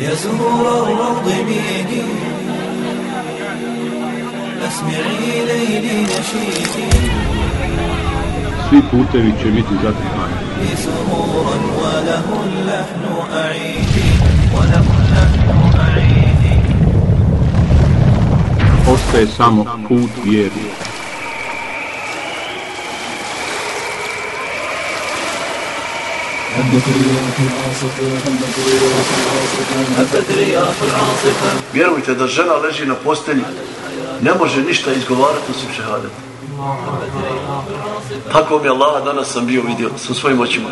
يا زهور الروض ميدي اسمعي ليلي نشيدي Svi putevi će biti zatrpani. سرورا وله اللحن أعيدي وله اللحن أعيدي Ostaje samo put vjernika. Vjerujte da žena leži na postelji, ne može ništa izgovarati osim šehadet. Tako mi je Allah danas sam bio vidio sa svojim očima.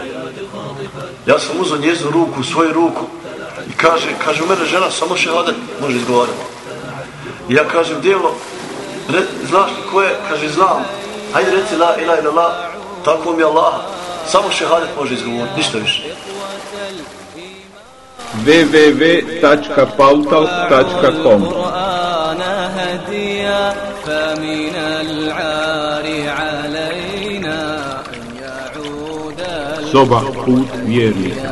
Ja sam uzao njeznu ruku, svoju ruku i kaže, kaže u mene žena samo šehadet može izgovarati. I ja kažem, djevno, re, znaš li ko je? Kaže, znam. Hajde reci la ila ila la. Tako mi je Allah Samo šehadet može izgovoriti, ništa više. www.pautal.com القرآن هديا فمن العار علينا أن يعود Soba put vjernika.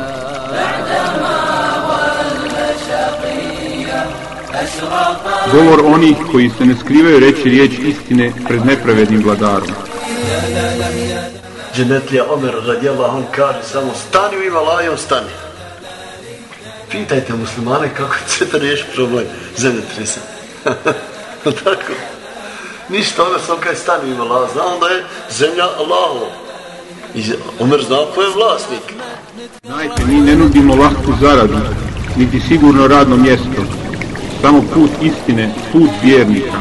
Govor onih koji se ne skrivaju reći riječ istine pred nepravednim vladarom. Dženetlija Omer radijallahu on kaže samo stani u ime Allaha i stani. Pitajte muslimane kako ćete riješiti problem zemljotresa. Tako. Ništa, Omer sam kaj stani u ime Allaha. Znam da je zemlja Allahova. I Omer zna ko je vlasnik. Znajte, mi ne nudimo lahku zaradu, niti sigurno radno mjesto. Samo put istine, put vjernika.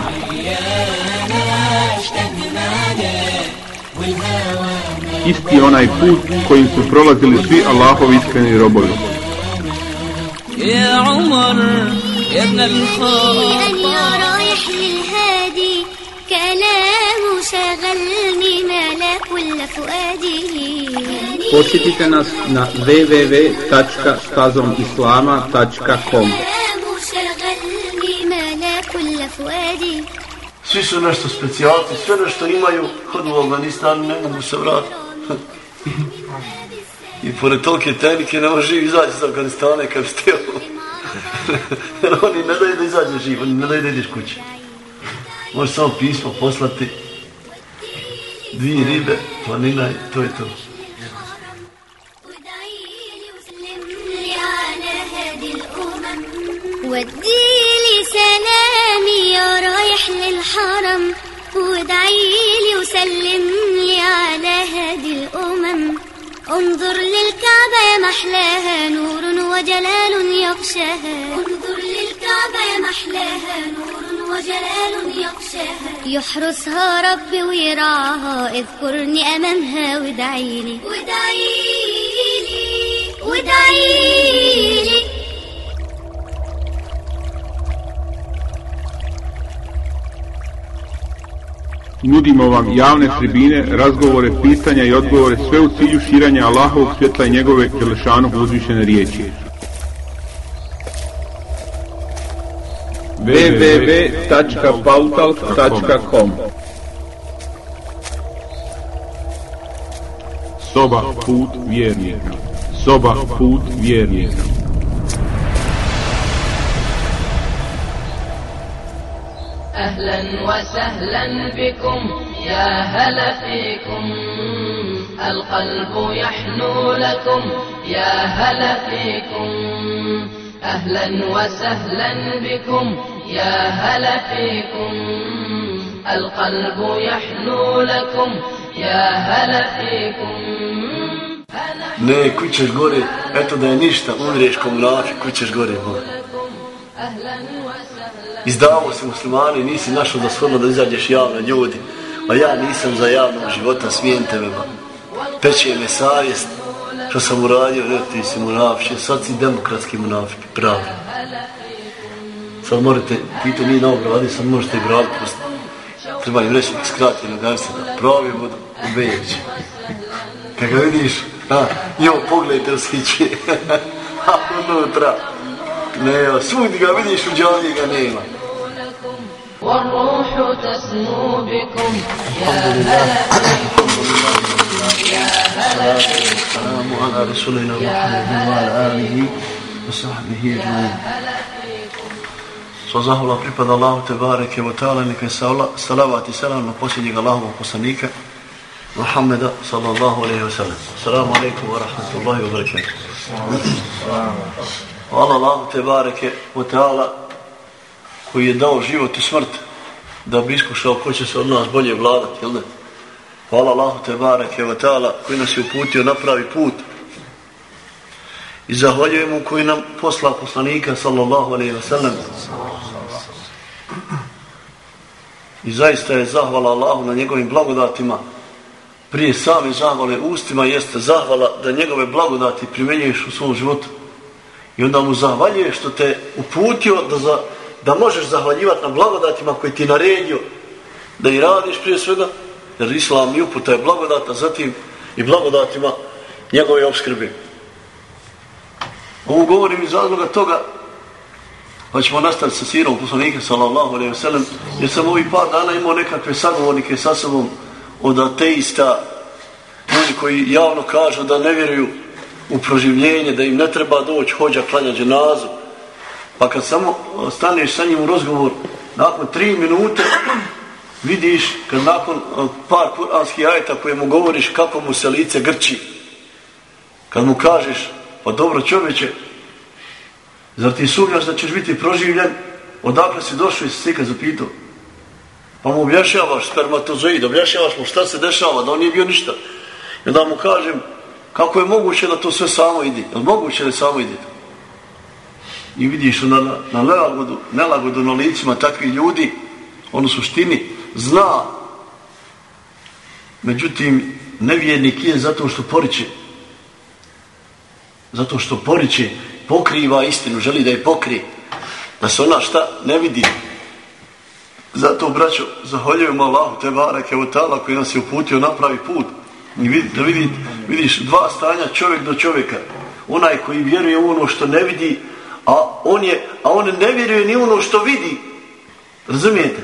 Isti je onaj put kojim su prolazili svi Allahovi iskreni robovi. يا عمر يا ابن أن الخطاب يا رايح للهادي كلام شغلني ملا كل فؤادي Posjetite nas na www.stazomislama.com كلام شغلني ملا كل فؤادي Svi su nešto specijalci, sve nešto imaju, hodu u Afganistan, ne mogu se vratiti. I pored tolike tehnike ne može živ izaći iz Afganistana i kad bi stio. Jer oni ne daju da izađe živ, oni ne daju da ideš kući. Može samo pismo poslati, dvije ribe, planina i to je to. وادعيلي وسلم لي على هادي الأمم وديلي سلامي يا رايح للحرم وادعيلي وسلم لي على هادي الأمم. انظر للكعبة يا محلاها نور وجلال يغشاها. انظر للكعبة يا محلاها نور وجلال يغشاها. يحرسها ربي ويرعاها اذكرني أمامها وادعيلي وادعيلي وادعيلي Nudimo vam javne tribine, razgovore, pitanja i odgovore sve u cilju širanja Allahovog svjetla i njegove Đelešanog uzvišene riječi. www.pautal.com Soba put vjernika. Soba put vjernika. أهلا وسهلا بكم يا هلا فيكم القلب يحنو لكم يا هلا فيكم أهلا وسهلا بكم يا هلا فيكم القلب يحنو لكم يا هلا فيكم Ne, kućeš gore, eto da je ništa, umriješ ko mrafi, kućeš gore. Bo. izdavamo se muslimani, nisi našao da shodno da izađeš javno ljudi, a ja nisam za javnog života, smijente me, ba. peče me savjest, što sam uradio, ne, ti si munafiče, sad si demokratski munafiče, pravi. Sad morate, ti to nije dobro, ali sad možete i brali, prosto, treba im reći, skratiti, da se da pravi budu, ubejeći. Kad ga vidiš, a, njom pogledajte u sliče, a unutra, ne, svugdje ga vidiš, u džavlji ga nema. والروح تسمو بكم يا هلا السلام على رسولنا محمد وعلى آله وصحبه أجمعين Sva zahvala pripada Allahu te bareke wa ta'ala, neka je salavat i salam na posljednjeg Allahovog poslanika, Muhammeda sallallahu alaihi wa sallam. Assalamu alaikum wa rahmatullahi wa barakatuh. Hvala Allahu te bareke wa ta'ala koji je dao život i smrt da bi iskušao ko će se od nas bolje vladati, jel ne? Hvala Allahu te barek je vatala koji nas je uputio na pravi put i zahvaljujemo koji nam posla poslanika sallallahu alaihi wa sallam. I zaista je zahvala Allahu na njegovim blagodatima prije same zahvale ustima jeste zahvala da njegove blagodati primjenjuješ u svom životu. I onda mu zahvaljuješ što te uputio da, za, da možeš zahvaljivati na blagodatima koji ti naredio da i radiš prije svega, jer Islam i uputa je blagodata, zatim i blagodatima njegove obskrbe. Ovo govorim iz razloga toga pa ćemo nastaviti sa sirom poslanika sallallahu alaihi wa sallam jer sam ovih par dana imao nekakve sagovornike sa sobom od ateista ljudi koji javno kažu da ne vjeruju u proživljenje, da im ne treba doći hođa klanja dženazu. Pa kad samo staneš sa njim u razgovor, nakon tri minute vidiš kad nakon e, par kuranskih ajeta koje mu govoriš kako mu se lice grči. Kad mu kažeš, pa dobro čovječe, zar ti sumnjaš da ćeš biti proživljen, odakle si došao i si slika zapitao. Pa mu objašnjavaš spermatozoid, objašnjavaš mu šta se dešava, da on nije bio ništa. I onda mu kažem, kako je moguće da to sve samo ide? Je moguće da samo ide? I vidiš na, na, nelagodu, nelagodu na licima takvi ljudi, on u suštini zna, međutim, nevjernik je zato što poriče. Zato što poriče, pokriva istinu, želi da je pokrije. Da se ona šta ne vidi, Zato, braćo, zahvaljujemo Allahu te barake u tala koji nas je uputio na pravi put. I vidi, da vidi, vidiš dva stanja čovjek do čovjeka. Onaj koji vjeruje u ono što ne vidi, a on, je, a on ne vjeruje ni ono što vidi. Razumijete?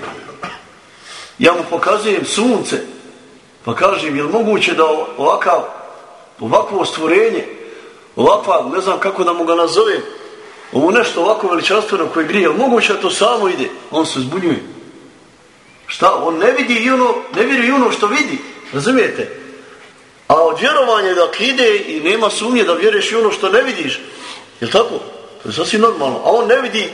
Ja mu pokazujem sunce, pa kažem, je li moguće da ovakav, ovakvo stvorenje, ovakva, ne znam kako da mu ga nazovem, ovo nešto ovako veličanstveno koje grije, je moguće da to samo ide? On se zbunjuje. Šta? On ne vidi i ono, ne vjeruje i ono što vidi. Razumijete? A od vjerovanja da ide i nema sumnje da vjeruješ i ono što ne vidiš. Je tako? To je sasvim normalno. A on ne vidi,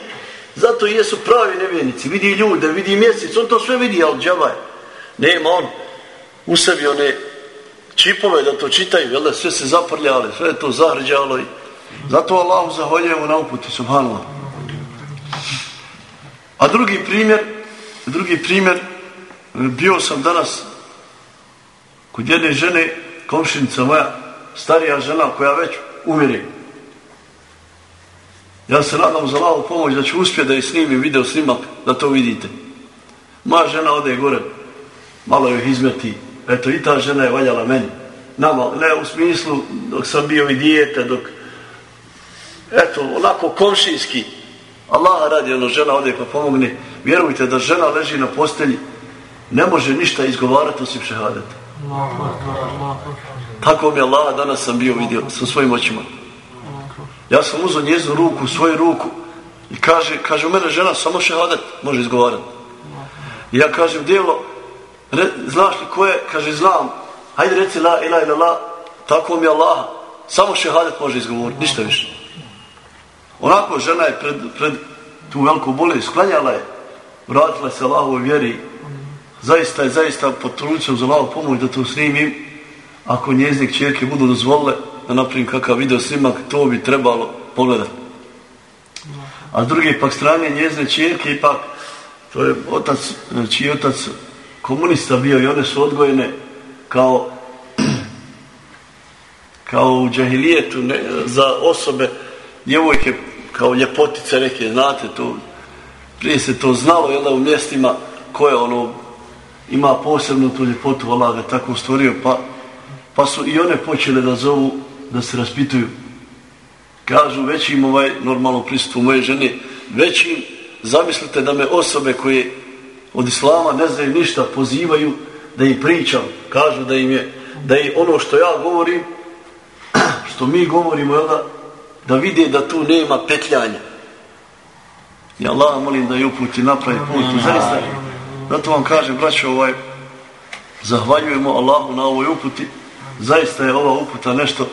zato i jesu pravi nevjernici. Vidi ljude, vidi mjesec, on to sve vidi, ali džavaj. Nema on u sebi one čipove da to čitaju, jel da sve se zaprljali, sve je to zahrđalo. I... Zato Allahu zahvaljujemo na uputi, subhanallah. A drugi primjer, Drugi primjer, bio sam danas kod jedne žene, komšinica moja, starija žena koja već umire. Ja se nadam za lavu pomoć da ću uspjeti da i snimim video snimak, da to vidite. Moja žena ode gore, malo joj izmeti. Eto, i ta žena je valjala meni. Nama, ne u smislu dok sam bio i dijete, dok... Eto, onako komšinski, Allah radi, ono žena ode pa pomogne. Vjerujte da žena leži na postelji, ne može ništa izgovarati osim šehadeta. Tako mi Allah danas sam bio vidio sa svojim očima. Ja sam uzao njeznu ruku, svoju ruku i kaže, kaže u mene žena samo šehadet može izgovarati. I ja kažem, djelo, re, znaš li ko je? Kaže, znam. Hajde reci la ila ila la, tako mi Allah, samo šehadet može izgovoriti, ništa više. Onako žena je pred, pred tu veliku bolest, sklanjala je, vratila se Allahovoj vjeri, zaista je zaista potručio za Allahu pomoć da to snimim, ako njeznik čerke budu dozvolile da napravim kakav video snimak, to bi trebalo pogledati. A s druge pak strane njezne čirke ipak, to je otac, znači čiji otac komunista bio i one su odgojene kao kao u džahilijetu ne, za osobe djevojke kao ljepotice neke, znate, to, prije se to znalo, jel da u mjestima koje ono ima posebno tu ljepotu, Allah ga tako stvorio, pa, pa su i one počele da zovu, da se raspituju. Kažu većim ovaj normalno pristupu moje žene, većim, zamislite da me osobe koje od islama ne znaju ništa, pozivaju da im pričam, kažu da im je, da je ono što ja govorim, što mi govorimo, jel da, da vide da tu nema petljanja. Ja Allah molim da je uputi napravi put. Zaista, zato vam kažem, braćo, ovaj, zahvaljujemo Allahu na ovoj uputi. Zaista je ova uputa nešto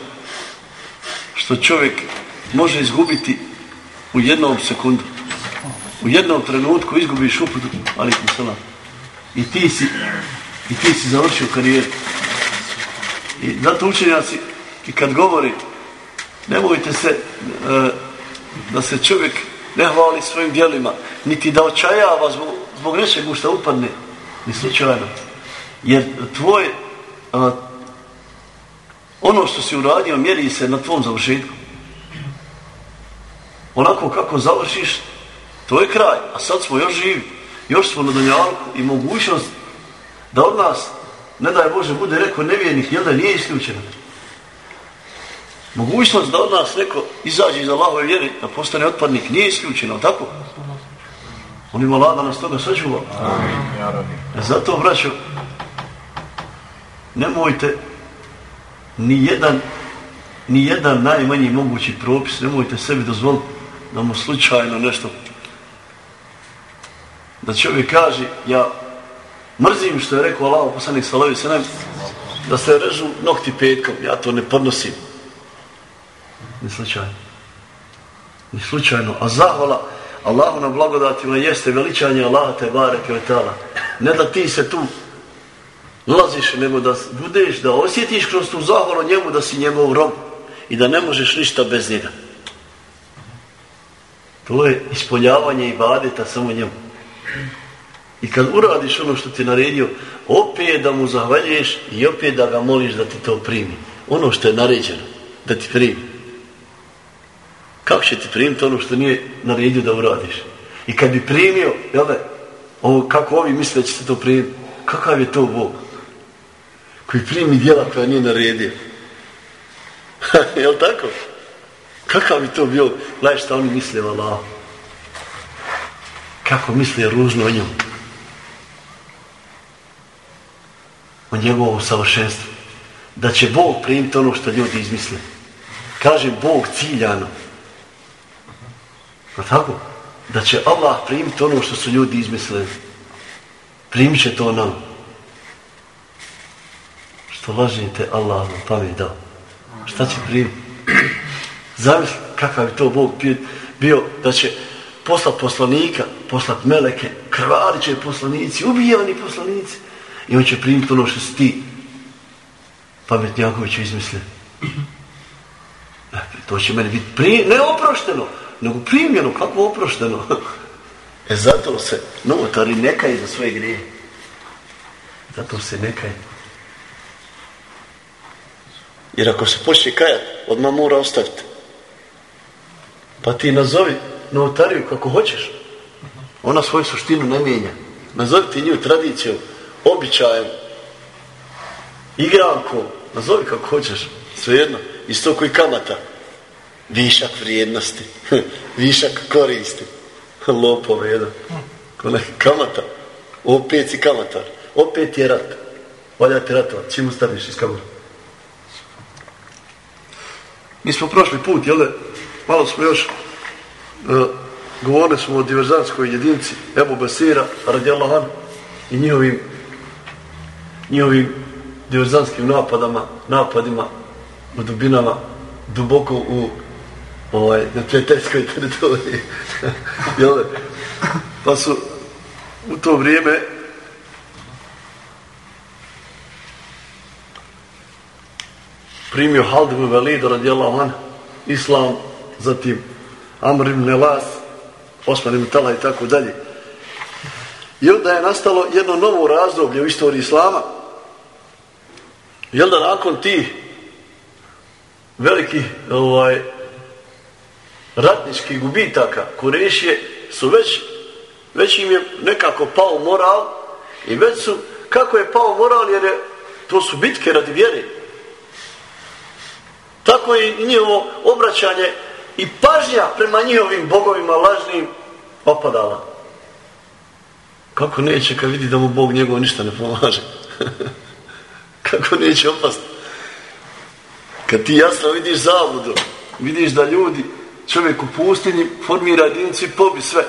što čovjek može izgubiti u jednom sekundu. U jednom trenutku izgubiš uputu, ali salam. I ti si, i ti si završio karijeru. I zato učenjaci, i kad govori, nemojte se, e, da se čovjek ne hvali svojim dijelima, niti da očajava zbog, zbog nečeg u što upadne, ni slučajno. Jer tvoj, a, ono što si uradio, mjeri se na tvom završetku. Onako kako završiš, to je kraj, a sad smo još živi, još smo na donjalku i mogućnost da od nas, ne daj Bože, bude rekao nevijenih, jel da nije isključeno. Mogućnost da od nas neko izađe iz Allahove vjere, da postane otpadnik, nije isključeno, tako? On ima lada nas toga sačuva. E zato, braćo, nemojte ni jedan, ni jedan najmanji mogući propis, nemojte sebi dozvoliti da mu slučajno nešto da čovjek kaže ja mrzim što je rekao Allah poslanik Salavi Sanem da se režu nokti petkom ja to ne podnosim. Ni slučajno. Ni slučajno. A zahvala Allahu na blagodatima jeste veličanje Allaha te bareke ve taala. Ne da ti se tu laziš nego da budeš da osjetiš kroz tu zahvalu njemu da si njegov rob i da ne možeš ništa bez njega. To je ispoljavanje ibadeta samo njemu. I kad uradiš ono što ti naredio opet da mu zahvaljuješ i opet da ga moliš da ti to primi. Ono što je naređeno da ti primi. Kako će ti primiti ono što nije naredio da uradiš? I kad bi primio, jel da, ovo, kako ovi misle će se to primiti, kakav je to Bog? Koji primi djela koja nije naredio. jel tako? Kakav bi to bio? Gledaj šta oni misle o Allah. Kako misle ružno o njom. O njegovom savršenstvu. Da će Bog primiti ono što ljudi izmisle. Kaže Bog ciljano. Pa tako? Da će Allah primiti ono što su ljudi izmislili. Primit će to nam. Što lažite Allah vam pamet dao. Šta će primiti? Zamisli kakav bi to Bog bio da će poslat poslanika, poslat meleke, krvariće poslanici, ubijani poslanici. I on će primiti ono što si ti pametnjaković izmislili. E, dakle, to će meni biti pri... neoprošteno nego primljeno, kako oprošteno. E zato se novotari nekaj za svoje grije. Zato se nekaj. Jer ako se počne kajat, odmah mora ostaviti. Pa ti nazovi novotariju kako hoćeš. Ona svoju suštinu ne mijenja. Nazovi ti nju tradicijom, običajem, igrankom. Nazovi kako hoćeš. Svejedno. Isto koji kamata višak vrijednosti, višak koristi. Lopove jedan. Ko kamata. Opet si kamatar. Opet je rat. Valja ti ratovat. Čim ustaviš iz kamera? Mi smo prošli put, jel Malo smo još uh, govorili smo o diverzanskoj jedinci Ebu Basira, radijallahu i njihovim njihovim diverzanskim napadama, napadima u dubinama, duboko u ovaj, na prijateljskoj teritoriji. Jel? Pa su u to vrijeme primio Hald ibn Velid radijallahu an Islam, zatim Amr ibn Nelas, Osman ibn Tala i tako dalje. I onda je nastalo jedno novo razdoblje u istoriji Islama. Jel da nakon ti veliki ovaj, ratničkih gubitaka Kurešije su već, već im je nekako pao moral i već su, kako je pao moral jer je, to su bitke radi vjere. Tako je i njihovo obraćanje i pažnja prema njihovim bogovima lažnim opadala. Kako neće kad vidi da mu Bog njegov ništa ne pomaže? Kako neće opasti? Kad ti jasno vidiš zavudu, Vidiš da ljudi, čovjek u pustinji, formira jedinicu i pobi sve.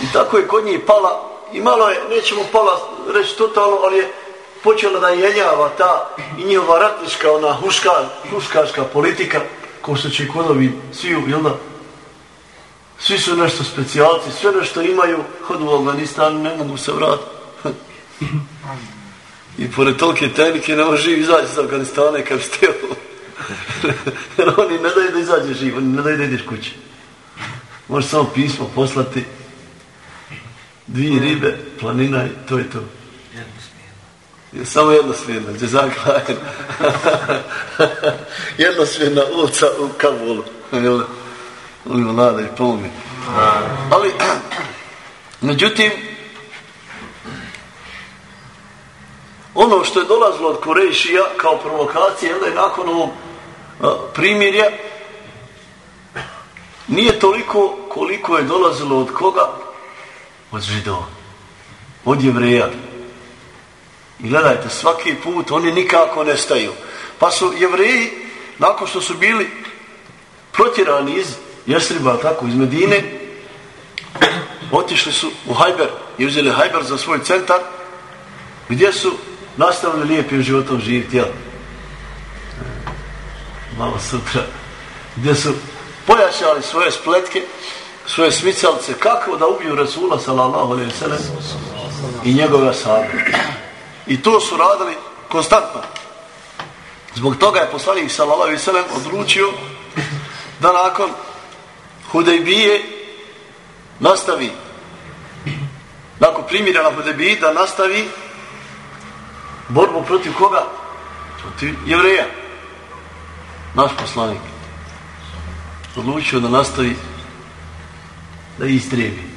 I tako je kod njih pala, i malo je, nećemo pala reći totalno, ali je počela da jenjava ta i njihova ratnička, ona huška, huškaška politika, ko što će kodovi svi, jel da, svi su nešto specijalci, sve nešto imaju, hodu u Afganistan, ne mogu se vratiti. I pored tolike tehnike ne može živ izaći iz Afganistana kad ste Jer oni ne daju da izađe živ, oni ne daju da ideš kući. Može samo pismo poslati, dvije ribe, planina i to je to. Je samo jednosmjerna, džezakaj. jednosmjerna ulica u Kabulu. Ulimo nada i pomomi. Ali, međutim, ono što je dolazilo od Kurešija kao provokacija, jel da nakon ovog primjerja, nije toliko koliko je dolazilo od koga? Od židova. Od jevreja. I gledajte, svaki put oni nikako nestaju. Pa su jevreji, nakon što su bili protjerani iz Jesriba, tako, iz Medine, otišli su u Hajber i uzeli Hajber za svoj centar, gdje su nastavili lijepim životom živjeti, jel? Malo sutra. Gdje su pojačali svoje spletke, svoje smicalce, kako da ubiju Rasula, sallallahu alaihi sallam, i njegove sabe. I to su radili konstantno. Zbog toga je poslanik, sallallahu alaihi sallam, odlučio da nakon Hudejbije nastavi nakon primjera na Hudejbiji da nastavi borbu protiv koga? Protiv jevreja. Naš poslanik odlučio da nastavi da istrebi.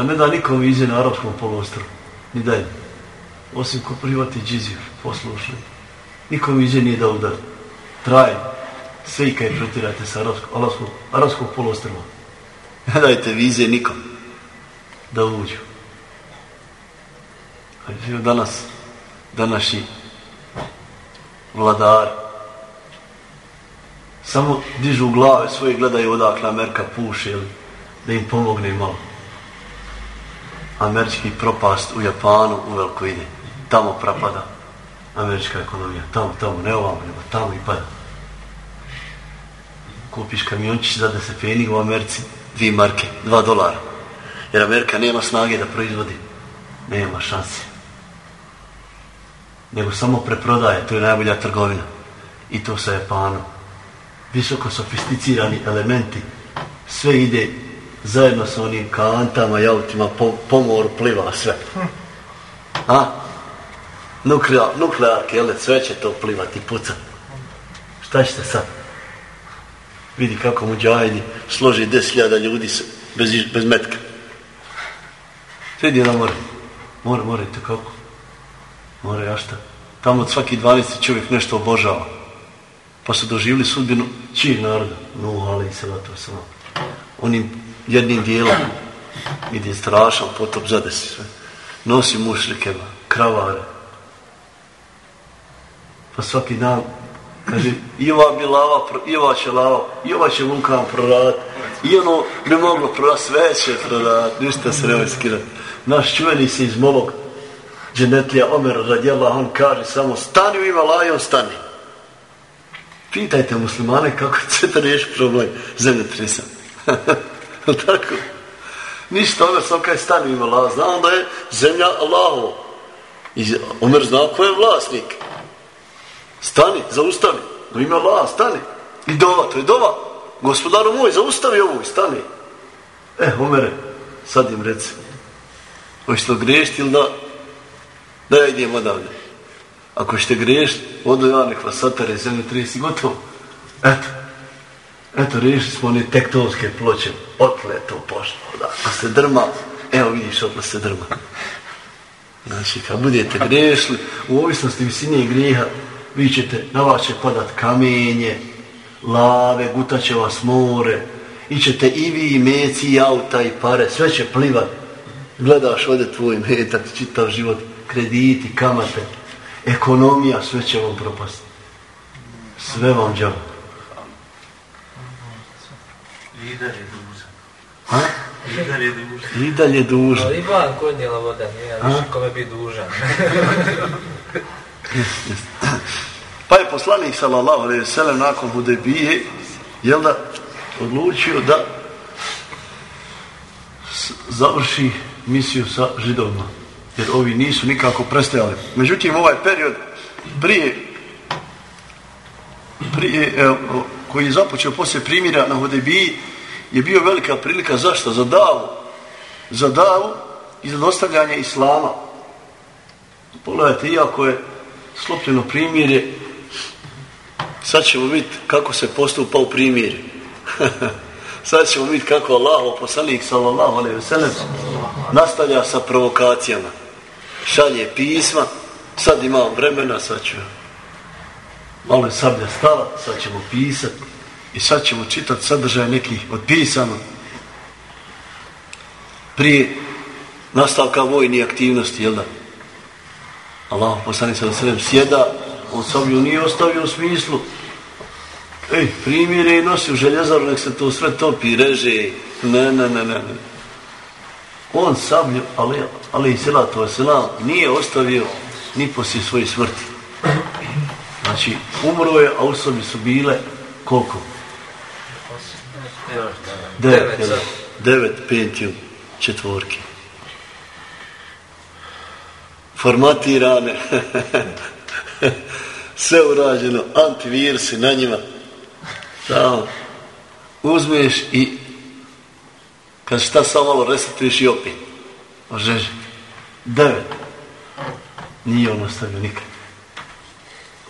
Da ne da nikom vize na arapskom polostru. Ni dalje. Osim ko privati džizir, poslušaj. Nikom vize nije da udar. Traje. Sve i kaj protirate sa arapskog, arapskog, arapskog polostrva. Ne dajte vize nikom da uđu. Evo danas, današnji vladar, samo dižu glave svoje, gledaju odakle Amerika puše, ili da im pomogne malo. Američki propast u Japanu u veliko ide. Tamo propada američka ekonomija. Tamo, tamo, ne ovamo, nego tamo i pada. Kupiš kamiončić za da se peni u Americi, dvije marke, dva dolara. Jer Amerika nema snage da proizvodi. Nema šanse nego samo preprodaje, to je najbolja trgovina. I to sa Japanom. Visoko sofisticirani elementi, sve ide zajedno sa onim kantama jautima, po, po moru pliva sve. A? Nuklear, nuklearke, jel, sve će to plivati, puca. Šta ćete sad? Vidi kako mu džajdi složi 10.000 ljudi bez, bez metka. Sedi na more. More, more, to kako? More, ja šta? Tamo od svaki 12 čovjek nešto obožava. Pa su doživili sudbinu čijeg naroda? Nuh, ali i salatu wasalam. Onim jednim dijelom ide strašan potop zadesi sve. Nosi mušlikeva, kravare. Pa svaki dan kaže, i ova mi lava, i ova će lava, i ova će vulkan prorat, i ono ne moglo prorat, sve će prorat, ništa se nemoj skirati. Naš čuveni se iz Molog, dženetlija Omer radijallahu on kaže samo stani u ima lajon stani pitajte muslimane kako će to riješiti problem zemlje tresa tako? Ništa Omer sam kaj stani ima lajon znam da je zemlja Allahovo i Omer zna ko je vlasnik. Stani, zaustavi. No ima Allah, stani. I dova, to je dova. Gospodaru moj, zaustavi ovu i stani. E, Omere sad im reci. Hoćeš to griješiti ili da? Da ja idem odavde. Ako ćete griješiti, odu ja nek vas satare zemlje 30 gotovo. Eto. Eto, riješili smo one tektonske ploče. Otle to pošlo. Da. A se drma, evo vidiš, otle se drma. Znači, kad budete griješili, u ovisnosti visine grijeha, vi ćete, na vas će padat kamenje, lave, gutaće vas more, ićete i vi, i meci, i auta, i pare, sve će plivat. Gledaš ovdje tvoj metak, čitav život, krediti, kamate, ekonomija, sve će vam propasti. Sve vam džava. I dalje dužan. Ha? I dalje dužan. I dalje dužan. Ali ban kodnijela voda, nije, više kome bi dužan. Pa je poslanik sallallahu alejhi ve sellem nakon Hudejbije jel da odlučio da s- završi misiju sa židovima jer ovi nisu nikako prestajali. Međutim ovaj period prije prije e, o, koji je započeo poslije primjera na Hudejbiji je bio velika prilika zašto? Za davu. Za davu i za dostavljanje islama. Pogledajte, iako je slopljeno primjerje, sad ćemo vidjeti kako se postupa u primjerju. sad ćemo vidjeti kako Allah, poslanik sallallahu alaihi ve sellem, nastavlja sa provokacijama. Šalje pisma, sad imamo vremena, sad ćemo. malo je sablja stala, sad ćemo pisati i sad ćemo čitati sadržaj nekih od pisama prije nastavka vojni aktivnosti, jel da? Allah poslani sa sredem sjeda, on sablju nije ostavio u smislu ej, primjere i nosi u željezaru, nek se to sve topi, reže, ne, ne, ne, ne, ne. On sablju, ali, ali i selatu selam nije ostavio ni poslije svoje smrti. Znači, umro je, a u sobi su bile koliko? Devet, Pentium, četvorke. Formatirane. Sve urađeno, antivirusi na njima. Tamo. Uzmeš i kad šta samo malo resetuješ i opet. Ožeže. Devet. Nije on ostavio nikad.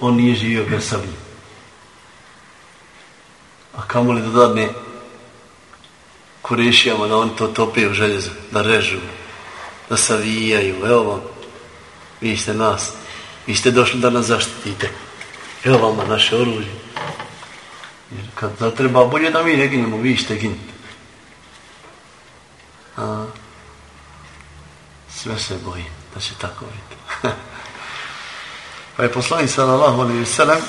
On nije živio bez sablje. A kamo li da dadne kurešijama da oni to tope u željezu, da režu, da savijaju, evo vam, vi ste nas, vi ste došli da nas zaštitite, evo vama naše oružje. Jer kad zatreba, bolje da mi ne ginemo, vi ste ginite. A, sve se bojim da će tako biti. pa je poslanik sallallahu alaihi sallam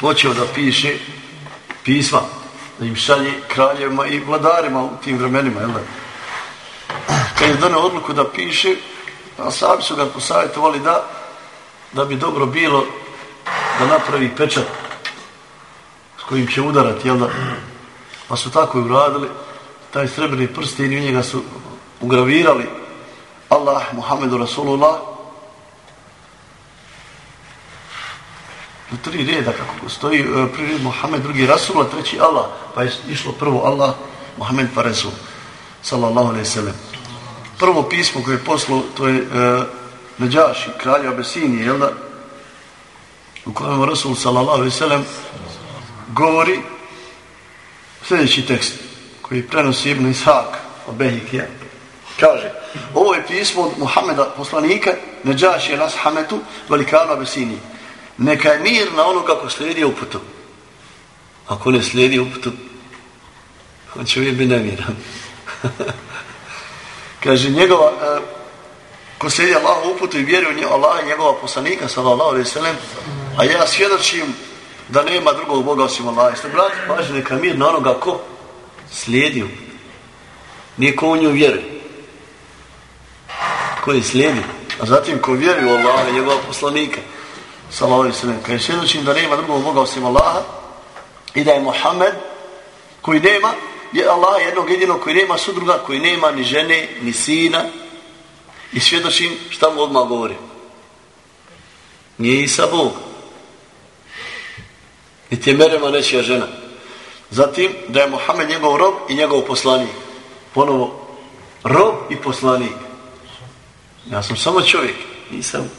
počeo da piše pisma da im šalje kraljevima i vladarima u tim vremenima, jel da? Kad je donio odluku da piše, a sami su ga posavjetovali da, da bi dobro bilo da napravi pečat s kojim će udarati, jel da? Pa su tako i uradili, taj srebrni prstin i u njega su ugravirali Allah, Muhammedu Rasulullah, u tri reda kako stoji e, prvi red Muhammed, drugi a treći Allah, pa je išlo prvo Allah, Muhammed pa Rasul, sallallahu alaihi sallam. Prvo pismo koje je poslao, to je e, Neđaši, kralj Abesinije, jel da? U kojem Rasul, sallallahu alaihi sallam, govori sljedeći tekst koji prenosi Ibn Ishaq od Behikija. Kaže, ovo je pismo od Muhammeda poslanika, Neđaši je nas Hametu, velikanu Abesinije. Neka je mir na ono kako slijedi uputu. Ako ne slijedi uputu, on će uvijek biti nemiran. Kaže, njegova, e, ko slijedi Allah uputu i vjeruje u njega, Allah i njegova poslanika, sallallahu alaihi sallam, a ja svjedočim da nema drugog Boga osim Allah. Isto, brat, paži, neka mir na onoga ko slijedi uputu. Nije ko u nju vjeruje. Ko je slijedi. A zatim ko vjeruje u Allah i njegova poslanika, sallallahu alaihi sallam, kaže svjedočim da nema drugog Boga osim Allaha i da je Muhammed koji nema, je Allah jednog jedinog koji nema sudruga, koji nema ni žene, ni sina i svjedočim šta mu odmah govori. Nije Isa Bog. Niti je Merema nečija žena. Zatim da je Muhammed njegov rob i njegov poslanik. Ponovo, rob i poslanik. Ja sam samo čovjek, nisam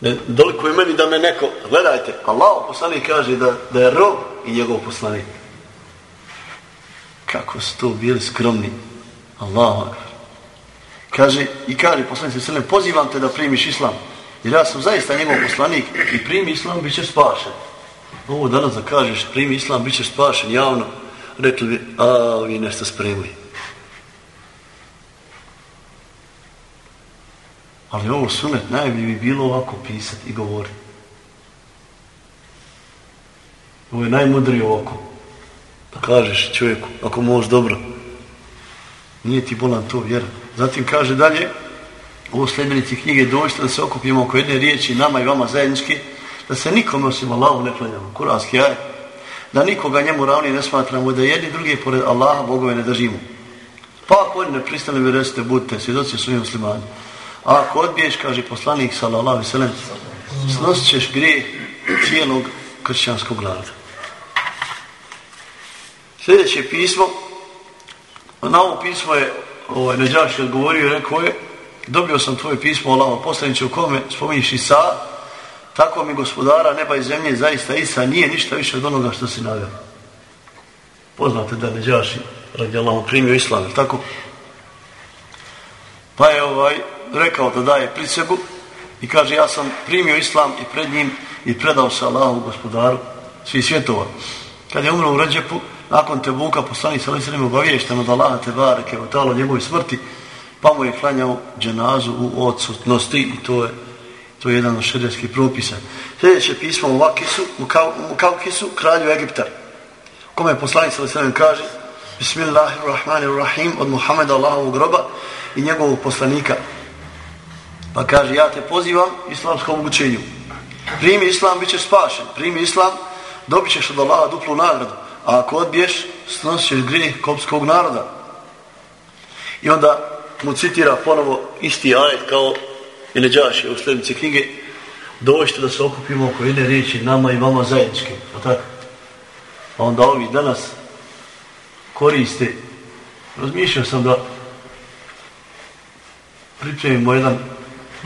ne, doliko je meni da me neko, gledajte, Allah poslanik kaže da, da je rob i njegov poslanik. Kako su to bili skromni. Allahu akbar. Kaže, i kaže poslanik se srlem, pozivam te da primiš islam. Jer ja sam zaista njegov poslanik i primi islam, bit ćeš spašen. Ovo danas da kažeš, primi islam, bit ćeš spašen javno. Rekli bi, a, vi nešto spremili. Ali ovo sunet najbolje bi bilo ovako pisati i govoriti. Ovo je najmudriji oko. Da kažeš čovjeku, ako možeš dobro, nije ti bolan to vjera. Zatim kaže dalje, ovo sljedbenici knjige dođite da se okupimo oko jedne riječi, nama i vama zajednički, da se nikome osim Allahu ne klanjamo. Kuranski aj. Da nikoga njemu ravni ne smatramo, da jedni drugi pored Allaha bogove ne držimo. Pa ako oni ne pristane, vi recite, budite svjedoci svojim muslimanima. A ako odbiješ, kaže poslanik, sallallahu alaihi sallam, snosit ćeš grijeh cijelog kršćanskog naroda. Sljedeće pismo, na ovo pismo je ovaj, Neđaš odgovorio i rekao je, dobio sam tvoje pismo, Allaho poslaniće u kome spominješ Isa, tako mi gospodara neba i zemlje, zaista Isa nije ništa više od onoga što si navio. Poznate da Neđaši, radi Allah, primio Islam, tako? Pa je ovaj, rekao da daje prisegu i kaže, ja sam primio Islam i pred njim i predao se Allahu gospodaru svih svjetova. Kad je umro u Ređepu, nakon te buka poslanik sa licenim obavješteno da Allah te bareke o talo njegove smrti, pa mu je klanjao dženazu u odsutnosti i to je to je jedan od šerijskih propisa. Sljedeće pismo u Vakisu, u, Kau, u Kaukisu, kralju Egipta, kome je poslanik sa licenim kaže Bismillahirrahmanirrahim od Muhammeda Allahovog groba i njegovog poslanika. Pa kaže, ja te pozivam islamskom učenju. Primi islam, bit će spašen. Primi islam, dobit ćeš od Allaha duplu nagradu. A ako odbiješ, snosit ćeš grijeh kopskog naroda. I onda mu citira ponovo isti ajet kao i neđaši u sljednici knjige. Dođite da se okupimo oko jedne riječi nama i vama zajedničke. O tako? A onda ovi danas koriste. Razmišljao sam da pripremimo jedan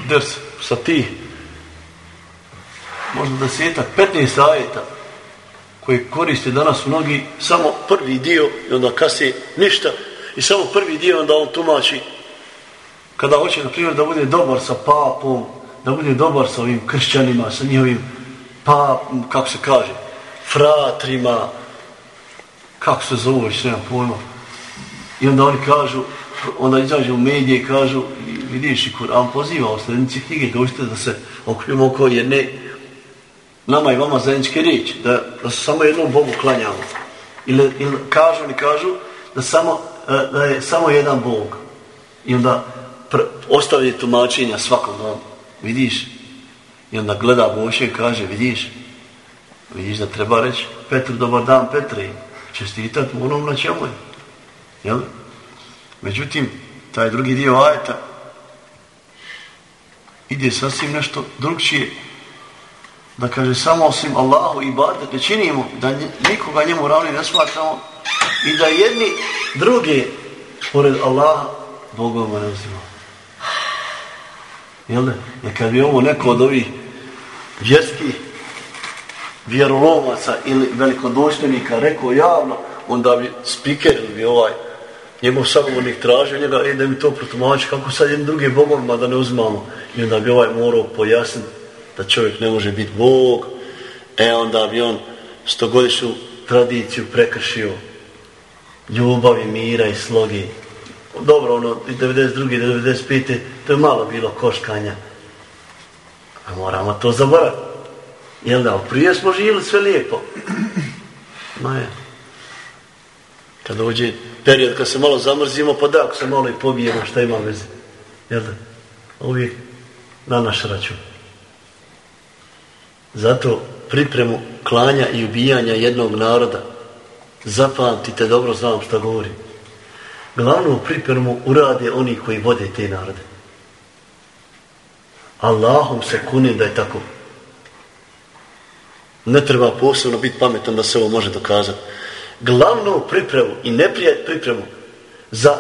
ders sa ti? Možda desetak, 15 ajeta koji koriste danas mnogi samo prvi dio i onda kasnije ništa. I samo prvi dio onda on tumači. Kada hoće na primjer da bude dobar sa papom da bude dobar sa ovim kršćanima sa njihovim pa kako se kaže fratrima kako se zove što nema pojma. I onda oni kažu onda izađu u medije i kažu vidiš i Kur'an poziva u sljednici knjige dođite da se okupimo oko jedne nama i vama zajedničke riječi da, da se samo jednom Bogu klanjamo. Ili, ili kažu ili kažu da, samo, e, da je samo jedan Bog. I onda pr, ostavi tumačenja svakom dom vidiš? I onda gleda Boše i kaže vidiš? Vidiš da treba reći Petru dobar dan Petri čestitat mu onom na čemu je. Jel? Međutim taj drugi dio ajeta ide sasvim nešto drugčije da kaže samo osim Allahu i badet ne činimo da nikoga njemu ravni ne smatramo i da jedni drugi pored Allaha Bogom ne uzimamo. jel ne? Jer kad bi ovo neko od ovih vjerskih vjerolomaca ili velikodoštenika rekao javno onda bi spiker ili bi ovaj njegov sagovornik tražio njega, e, da mi to protumači, kako sad jednim drugim bogovima da ne uzmamo. I onda bi ovaj morao pojasniti da čovjek ne može biti Bog, e onda bi on stogodišnju tradiciju prekršio ljubavi, mira i slogi. Dobro, ono, i 92. i 95. to je malo bilo koškanja. A moramo to zaboraviti. Jel da, prije smo živjeli sve lijepo. No je. Kad dođe period kad se malo zamrzimo, pa da, ako se malo i pobijemo, šta ima veze? Jel da? Uvijek na naš račun. Zato pripremu klanja i ubijanja jednog naroda, zapamtite, dobro znam šta govorim. Glavnu pripremu urade oni koji vode te narode. Allahom se kunim da je tako. Ne treba posebno biti pametan da se ovo može dokazati glavnu pripremu i neprijed pripremu za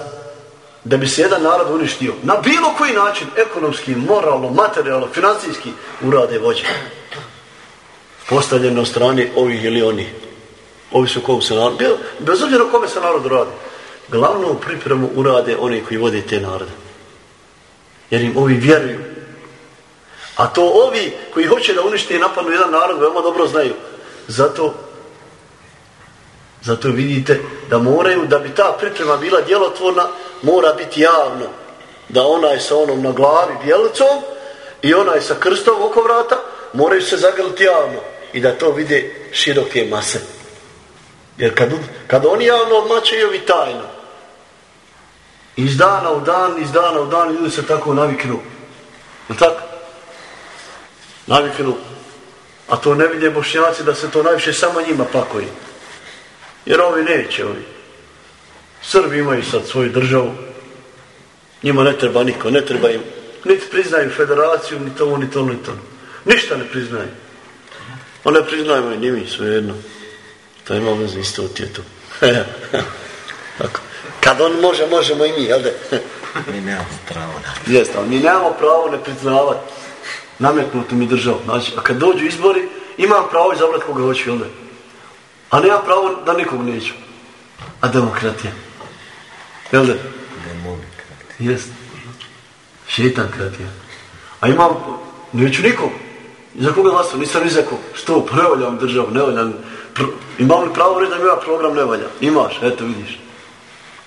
da bi se jedan narod uništio na bilo koji način, ekonomski, moralno, materijalno, financijski, urade vođe. Postavljeno na strani ovih ili oni. Ovi su kom se narod, bez obzira kome se narod radi. Glavnu pripremu urade oni koji vode te narode. Jer im ovi vjeruju. A to ovi koji hoće da unište i napadnu jedan narod, veoma dobro znaju. Zato Zato vidite da moraju, da bi ta priprema bila djelotvorna, mora biti javno. Da onaj sa onom na glavi bjelicom i onaj sa krstom oko vrata moraju se zagrliti javno. I da to vide široke mase. Jer kad, kad oni javno odmačaju ovi tajno, iz dana u dan, iz dana u dan, ljudi se tako naviknu. Je tako? Naviknu. A to ne vidje bošnjaci da se to najviše samo njima pakoji. Jer ovi neće, ovi. Srbi imaju sad svoju državu. Njima ne treba niko, ne treba im. Niti priznaju federaciju, ni to, ni to, ni to. Ništa ne priznaju. On ne priznajemo i ni mi, sve jedno. To ima veze, isto ti je to. Kad on može, možemo i mi, jel da? Mi nemamo pravo. Jeste, ali mi nemamo pravo ne priznavati. Nametnuti mi državu. Znači, a kad dođu izbori, imam pravo izabrati koga hoću, jel da? A nemam pravo da nikog neću. A demokratija. Jel da? Demokrat. Jeste. Šetankratija. A imam, neću nikog. Za koga glasu? Nisam ni za kog. Što? Pa ne voljam državu, ne voljam. Pr imam li pravo reći da mi ima program ne valja? Imaš, eto vidiš.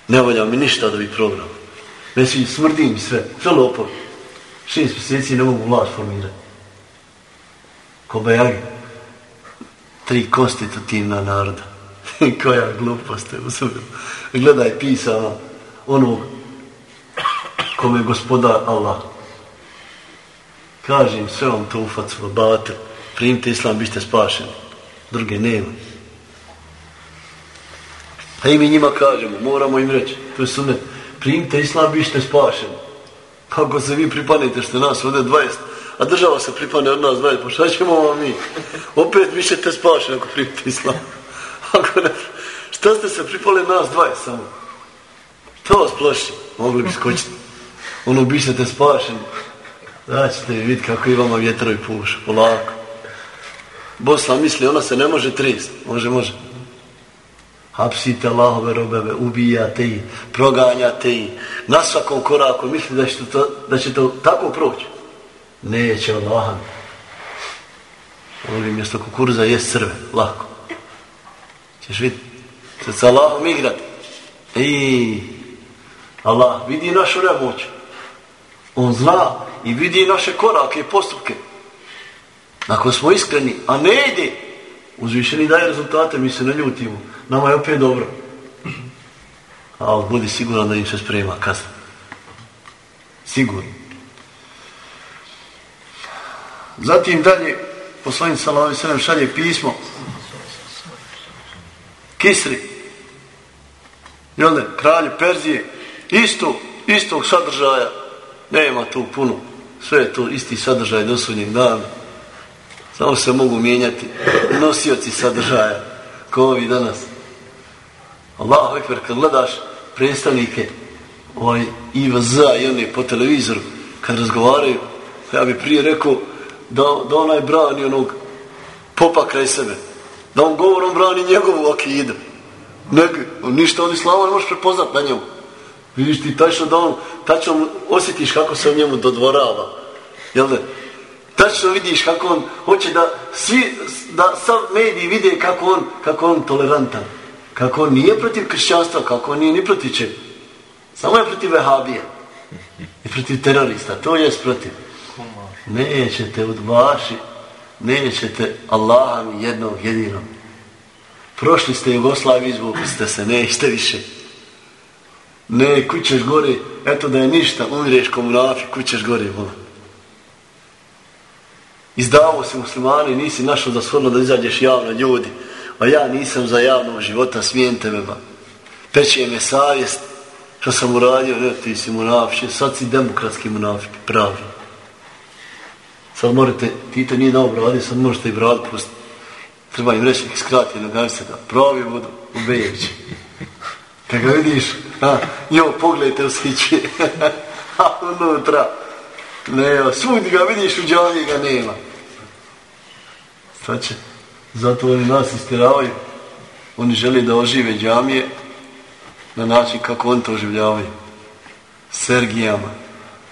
Ne valja mi ništa da bi program. Ne svi smrdi mi sve, sve lopovi. Šest mjeseci ne mogu vlast formirati. Ko bajagi. Tri konstitutivna naroda. Koja glupost je usubila. Gledaj pisano onog kome gospoda gospodar Allah. Kažem sve vam to ufac facu, primite islam, biste spašeni. Druge nema. A i mi njima kažemo, moramo im reći, to je sunet, primite islam, biste spašeni. Kako se vi pripanite što nas ovdje 20, a država se pripane od nas 20, pa šta ćemo vam mi? Opet vi ćete spašeni ako primite islam. Ako ne, šta ste se pripali nas 20 samo? To vas plaši? mogli bi skočiti. Ono, bit ćete spašeni. Da ćete vidjeti kako i vama vjetrovi puša, polako. Bosna misli, ona se ne može trist. Može, može. Hapsite Allahove robeve, ubijate ih, proganjate ih. Na svakom koraku misli da će to, da će to tako proći. Neće Allah. bi mjesto kukuruza jest crve, lako. Češ vidjeti? Se sa Allahom igrati. I Allah vidi našu nemoć. On zna i vidi naše korake i postupke. Ako smo iskreni, a ne ide, uzvišeni daje rezultate, mi se ne ljutimo. Nama je opet dobro. Ali budi siguran da im se sprema kazna. Sigurno. Zatim dalje, poslanik Salavi Srem šalje pismo. Kisri, jel ne, kralje Perzije, isto, istog sadržaja, nema tu puno, sve je to isti sadržaj do sudnjeg dana, samo se mogu mijenjati nosioci sadržaja, ko ovi danas. Allah, ekber, kad gledaš predstavnike ovaj IVZ i one po televizoru, kad razgovaraju, ja bi prije rekao da, da onaj brani onog popa kraj sebe, da on govorom brani njegovu akidu. Nek, ništa oni slava ne možeš prepoznat na njemu. Vidiš ti tačno da on, tačno osjetiš kako se on njemu dodvorava. Jel da? Tačno vidiš kako on hoće da svi, da sam mediji vide kako on, kako on tolerantan. Kako on nije protiv kršćanstva, kako on nije ni protiv čega. Samo je protiv vehabija. I protiv terorista. To je protiv. Nećete udbaši, nećete Allaha jednom jednog jedinog. Prošli ste Jugoslaviju, izvukli ste se, nećete više. Ne, kućeš gore, eto da je ništa, umireš komunafi, kućeš gore, vola. Izdavo se muslimani, nisi našao za shodno da izađeš javno ljudi, a ja nisam za javnog života, smijem tebe, ba. Peće me savjest, što sam uradio, ne, ti si munafik, sad si demokratski munafik, pravi. Sad morate, ti to nije dobro radi, sad možete i brat pustiti. Treba im reći, skrati, daj se da pravi budu u Bejevići. Kad ga vidiš, ha, njo, pogledajte u sliči. a unutra, ne, svugdje ga vidiš, u džavlji ga nema. Šta će? Zato oni nas istiravaju. Oni želi da ožive džamije na način kako oni to oživljavaju. Sergijama,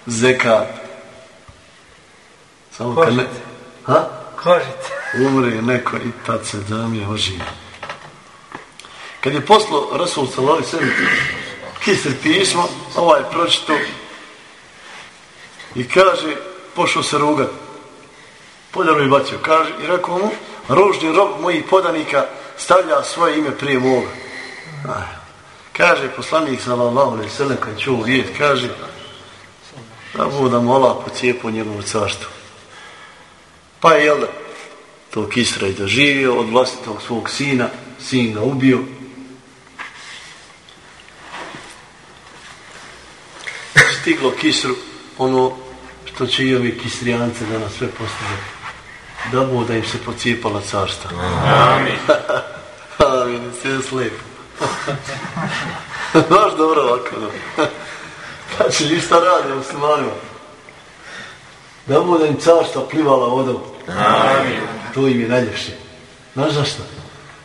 zekat. Samo kad ne... Ha? Kožite. Umre neko i tad se džamije oživi. Kad je poslo Rasul Salavi sebi kisir pismo, ovaj je pročito i kaže, pošao se rugat. Poljaru i bacio, kaže, i rekao mu, ružni rob mojih podanika stavlja svoje ime prije moga. Aj. Kaže poslanik sallallahu alaihi sallam kad čuo vijet, kaže da bude mola po cijepu njegovu carstvu. Pa je jel da to Kisra i doživio od vlastitog svog sina, sin ga ubio. Stiglo Kisru, ono što će i ovi Kisrijance danas sve postaviti. Da bude im se pocijepala carstva. Amin. Amin, sve slijepo. Znaš dobro ovako. Znači, i šta radi muslimanima? Da bude im carstva plivala vodom. Amin. To im je najljepše. Znaš zašto?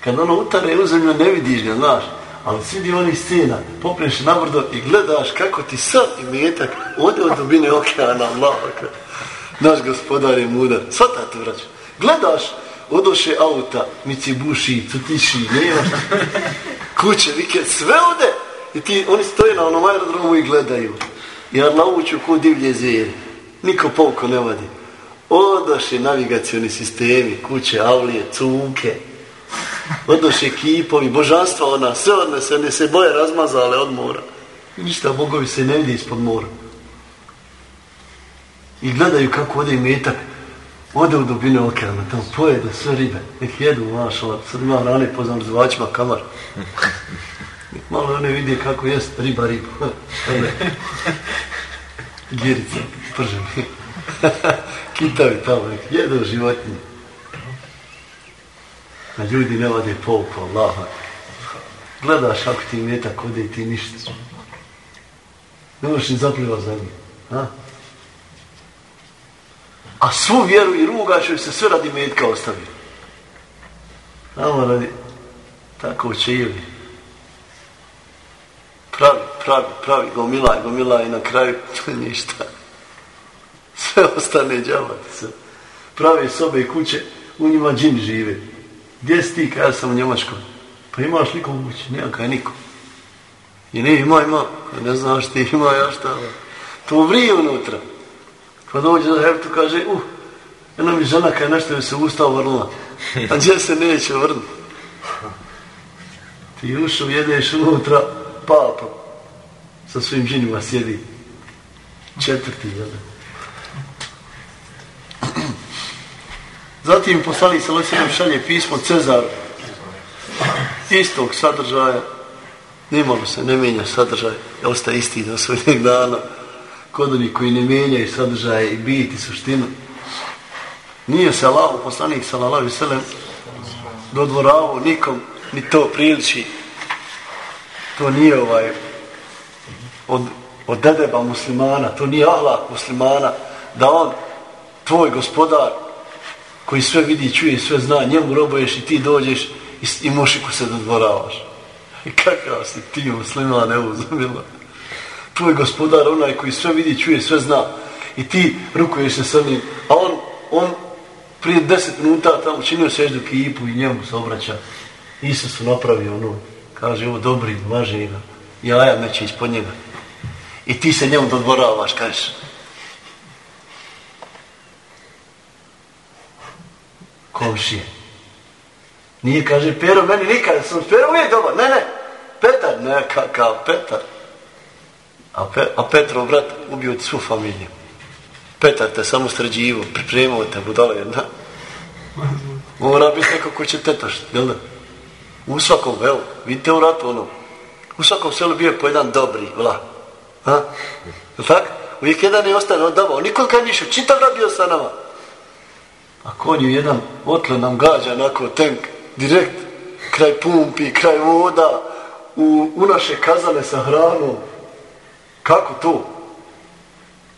Kad ono utare u zemlju, ne vidiš ga, znaš. Ali sidi oni scena, popneš na brdo i gledaš kako ti sad i metak ode od dubine okeana, Allah. Naš gospodar je mudar. Svatate, braću. Gledaš, odoše auta, mici buši, cutiši, nema. Kuće, vikend, sve ode. I ti, oni stoje na onom aerodromu i gledaju. Jer nauču ko divlje zvijeri. Niko polko ne vadi. Odoše navigacioni sistemi, kuće, avlije, cunke. Odoše kipovi, božanstva ona, sve odnese, one se boje razmazale od mora. I ništa, bogovi se ne vidi ispod mora. I gledaju kako ode metak. Ode u dubine okeana, tamo pojede sve ribe. Nek jedu, mašala, sad ima rane po zamrzovačima kamar. Malo one vidi kako jest riba riba. Ode. Girice, kitovi tamo, jedu životinje. A ljudi ne vade pouku, Allaha. Gledaš kako ti metak ode i ti ništa. Ne možeš ni zapliva za njim. Ha? A svu vjeru i rugaš joj se sve radi metka ostavio. Samo radi tako će ili. Pravi, pravi, pravi, gomilaj, gomilaj i na kraju ništa. Sve ostane džavatica. Prave sobe i kuće, u njima džin žive. Gdje si ti, kada sam u Njemačkoj? Pa imaš niko u kući, nema kaj niko. I ne, ima, ima, ne znaš ti, ima, ja šta. To vrije unutra. Pa dođe za heftu, kaže, uh, jedna mi žena kaj nešto mi se ustao vrnula. A gdje se neće vrnuti? Ti ušao, jedeš unutra, papa, sa svojim džinima sjedi. Četvrti, jedan. Zatim poslali se Losinom šalje pismo Cezaru. Istog sadržaja. Nimalo se, ne menja sadržaj. Ostaje isti do svojeg dana. Kod onih koji ne menjaju sadržaje i biti suštinu. Nije se Allah, poslanik sa alaihi sallam, dodvoravao nikom, ni to priliči. To nije ovaj od, od dedeba muslimana, to nije ahlak muslimana, da on, tvoj gospodar, koji sve vidi, čuje, sve zna, njemu roboješ i ti dođeš i, i mušiku se dodvoravaš. I kakav si ti musliman, evo zamila. Tvoj gospodar, onaj koji sve vidi, čuje, sve zna. I ti rukuješ se sa njim, a on, on prije deset minuta tamo činio seždu kipu i njemu se obraća. Isus su napravio ono, kaže ovo dobri, važina. Jaja meće ispod njega. I ti se njemu dodvoravaš, kažeš. Komšije. Nije, kaže, Pero, meni nikad, sam Pero uvijek dobar. Ne, ne, Petar, ne, kakav Petar. A, Pe, a Petrov brat ubio ti svu familiju. Petar te samo sređivo, pripremao te, budala jedna. Mora biti neko ko će tetaš, jel da? U svakom, evo, vidite u ratu ono, u svakom selu bio po jedan dobri vla. Ha? Jel tak? Uvijek jedan je ostane on davao, nikog kad nišao, čitav radio sa nama. A konju jedan otle nam gađa onako tank, direkt, kraj pumpi, kraj voda, u, u naše kazane sa hranom. Kako to?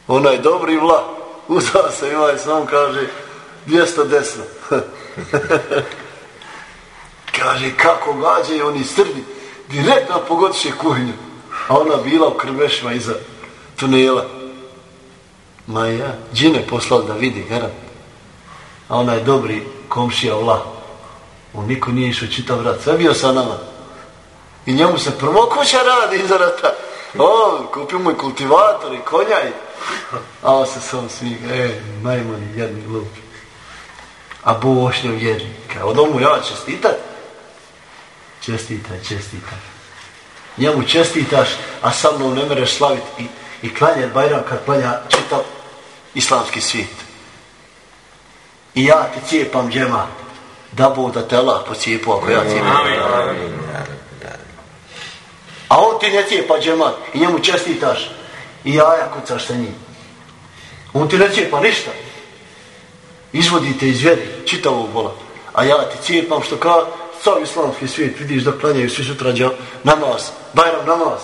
Onaj dobri vla, uzao se i ovaj sam kaže, 210. kaže, kako gađa i oni srbi, direktno pogodiše kuhinju. A ona bila u krvešima iza tunela. Ma ja, džine poslao da vidi, garant a ona je dobri komšija Allah. On niko nije išao čitav rat, sve bio sa nama. I njemu se prvo kuća radi iza rata. O, kupio mu i kultivator i konja i... A on se sam svi, e, najmani, jedni glupi. A bošnjo vjernika. Od omu ja čestitat? Čestitaj, čestitaj. Njemu čestitaš, a sa mnom ne mereš slaviti i, i klanjati Bajram kad klanja čitav islamski svijet. I ja ti cijepam džema, da Bog da te Allah pocijepu ako ja cijepam. A on ti ne cijepa džemat i njemu čestitaš i jaja kucaš sa njim. On ti ne cijepa ništa. Izvodite iz vjeri čitavog bola. A ja ti cijepam što ka sav islamski svijet vidiš da klanjaju svi sutra džel, namaz, bajram namaz.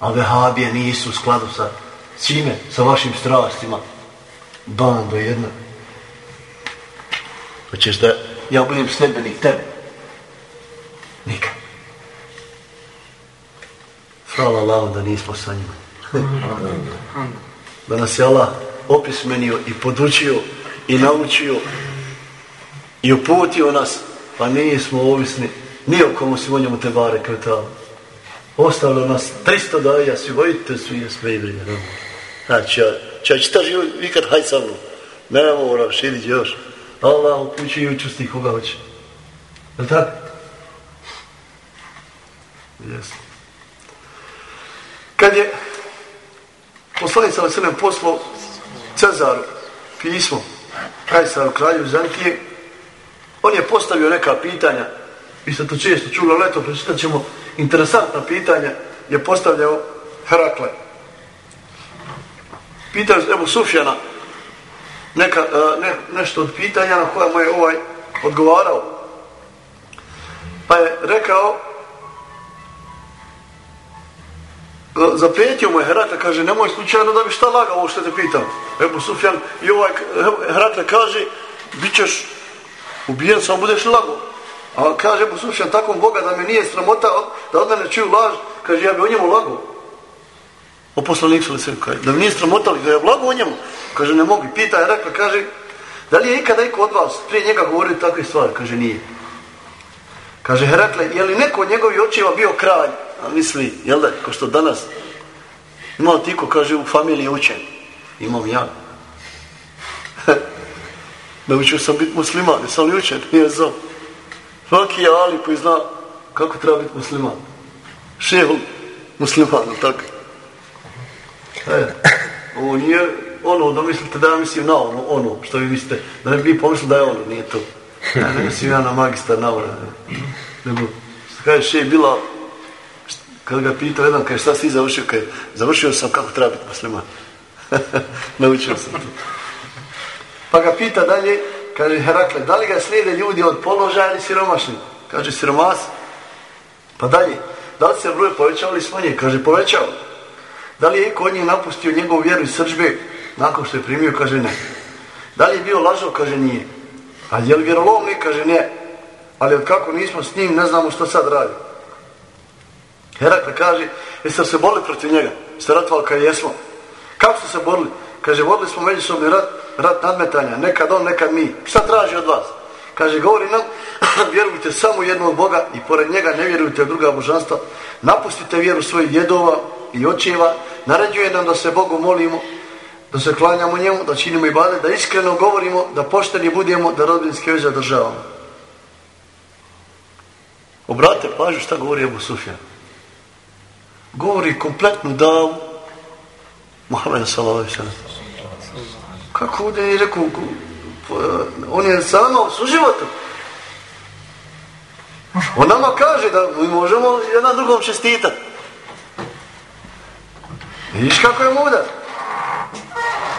A vehabije nisu u skladu sa čime, sa vašim strastima. Bando jedna. Hoćeš da ja budem sljedbenik tebe? Nikad. Hvala Allah da nismo sa njima. da nas je Allah opismenio i podučio i naučio i uputio nas, pa nismo ovisni ni o komu si vonjamo te bare kvetala. Ostavilo nas 300 daja, svi vojite svi je sve ibrije. Znači, ja, ja ću ta živo vikad, haj sa mnom. Ne moraš, idi još. Allah upući i učusti koga hoće. Je li tako? Jesno. Kad je poslanica sa crnem poslu Cezaru pismo Kajsaru kralju Zantije, on je postavio neka pitanja, vi ste to često čuli, leto eto, prečitat ćemo interesantna pitanja, je postavljao Herakle. Pitao je Ebu Sufjana neka, e, ne, nešto od pitanja na koja mu je ovaj odgovarao. Pa je rekao, e, zaprijetio mu je Herakle, kaže, nemoj slučajno da bi šta lagao ovo što te pitam. Ebu Sufjan i ovaj e, Herakle kaže, bit ćeš ubijen, samo budeš lago. A kaže Ebu Sufjan, takvom Boga da me nije sramota, da od mene čuju laž, kaže, ja bi o njemu lagao. O poslanik li se kaže, da mi nije sramota, da je blago o njemu. Kaže, ne mogu. Pita je rekla, kaže, da li je ikada iko od vas prije njega govorio takve stvari? Kaže, nije. Kaže, Herakle, je li neko od njegovih očeva bio kralj? A misli, jel da, ko što danas imao ti ko kaže u familiji učen. Imam ja. Naučio sam biti musliman, jesam li učen? Nije znam. Svaki je Ali koji zna kako treba biti musliman. Šehol musliman, tako. E, ovo nije ono da mislite da ja mislim na ono, ono što vi mislite, da ne bi pomislili da je ono, nije to. Ja ne mislim ja na magistar na ono. Nego, kada je bila Kad ga pitao jedan, kaže, šta si završio? Kaže, završio sam kako treba biti pa musliman. Naučio sam to. Pa ga pita dalje, kaže Herakle, da li ga slijede ljudi od položaja ili siromašni? Kaže, siromas. Pa dalje, da li se broj povećao ili smanje? Kaže, povećao. Da li je iko od njih napustio njegovu vjeru i srđbe nakon što je primio? Kaže, ne. Da li je bio lažao? Kaže, nije. A je li vjerolovni? Kaže, ne. Ali od kako nismo s njim, ne znamo što sad radi. Herakle kaže, jeste se borili protiv njega? Jeste ratovali kad jesmo? Kako ste se borili? Kaže, vodili smo međusobni rat, rat nadmetanja, nekad on, nekad mi. Šta traži od vas? Kaže, govori nam, vjerujte samo jednog Boga i pored njega ne vjerujte u druga božanstva. Napustite vjeru svojih djedova i očeva. Naređuje nam da se Bogu molimo, da se klanjamo njemu, da činimo i bade, da iskreno govorimo, da pošteni budemo, da rodbinske veze državamo. Obrate pažu šta govori Ebu Sufjan govori kompletnu davu Muhammed sallallahu sallam. Kako ovdje je rekao, on je samo su životom. On nama kaže da mi možemo jedan drugom čestitati. Vidiš kako je mudar.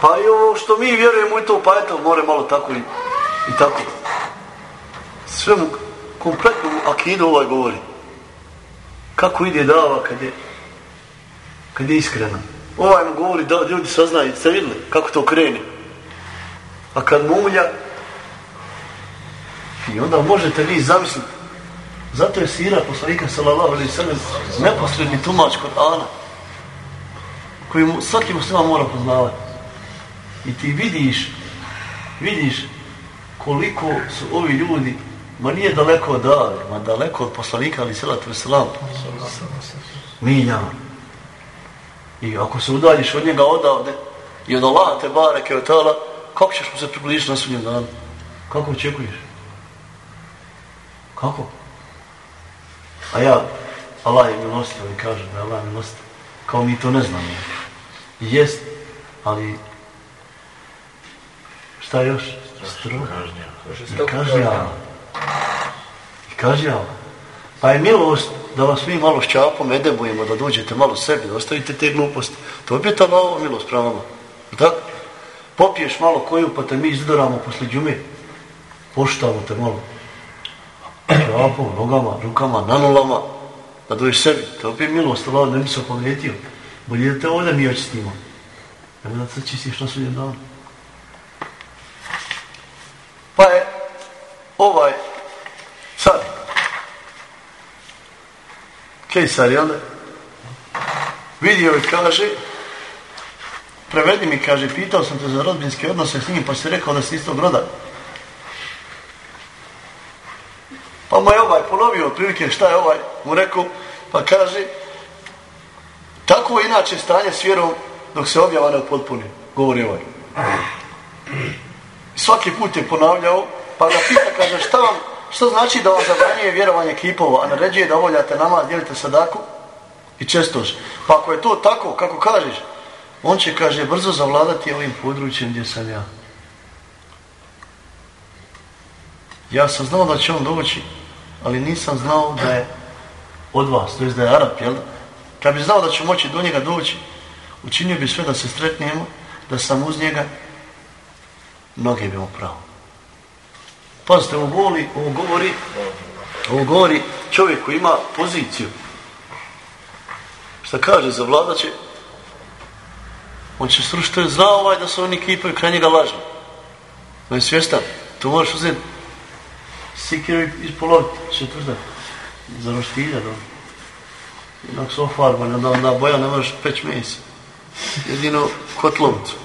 Pa i ovo što mi vjerujemo i to, pa eto, more malo tako i, i tako. Sve mu kompletno akidu ovaj govori. Kako ide dava kad je kad je iskreno. Ovaj mu govori da ljudi saznaju, ste vidjeli kako to krene. A kad mulja, i onda možete vi zamisliti, zato je sira poslanika sallallahu alaihi sallam neposredni tumač kod Ana, koji svaki musliman mora poznavati. I ti vidiš, vidiš koliko su ovi ljudi, ma nije daleko od Ave, ma daleko od poslanika ali sallallahu alaihi sallam, miljama. I ako se udaljiš od njega odavde i od Allaha te bareke od tala, kako ćeš mu se približiti na sudnjem danu? Kako očekuješ? Kako? A ja, Allah je milostiv, mi kaže da je Allah milostiv. Kao mi to ne znamo. Jest, ali šta još? Strogo. I kažnjava. I kažnjava. Pa je milost da vas mi malo šćapom edebujemo, da dođete malo sebi, da ostavite te gluposti. To je opet Allahova milost prema vama. Tako? Popiješ malo koju, pa te mi izdoramo posle džume. Poštamo te malo. Šćapom, nogama, rukama, na nulama. Da dođeš sebi. To je opet milost, Allah ne bi se opavljetio. Bolje da te ovdje mi očistimo. Evo da se čistiš na sudjem danu. Pa je ovaj sad Kejsar, jel da? Vidio i kaže prevedi mi, kaže, pitao sam te za rodbinske odnose s njim, pa si rekao da si istog roda. Pa mu je ovaj ponovio otprilike šta je ovaj mu rekao, pa kaže tako je inače stanje s vjerom dok se objava ne potpuni, govori ovaj. I svaki put je ponavljao, pa ga pita, kaže, šta vam, što znači da vam zabranjuje vjerovanje kipova, a naređuje da ovoljate namaz, dijelite sadaku i čestoš. Pa ako je to tako, kako kažeš, on će, kaže, brzo zavladati ovim područjem gdje sam ja. Ja sam znao da će on doći, ali nisam znao da je od vas, to je da je Arab, jel? Kad bi znao da ću moći do njega doći, učinio bi sve da se sretnemo, da sam uz njega, mnoge bi mu pravo. Pazite, ovo govori, ovo govori, ovo govori čovjek koji ima poziciju. Šta kaže, za vladaće, on će srušiti, je znao ovaj da su oni kipaju kraj njega lažni. On je svjestan, to možeš uzeti sikiru iz poloviti, četvrta, za roštilja, dobro. Inak su ofarbane, da onda boja ne možeš peć mesa. Jedino kotlovcu.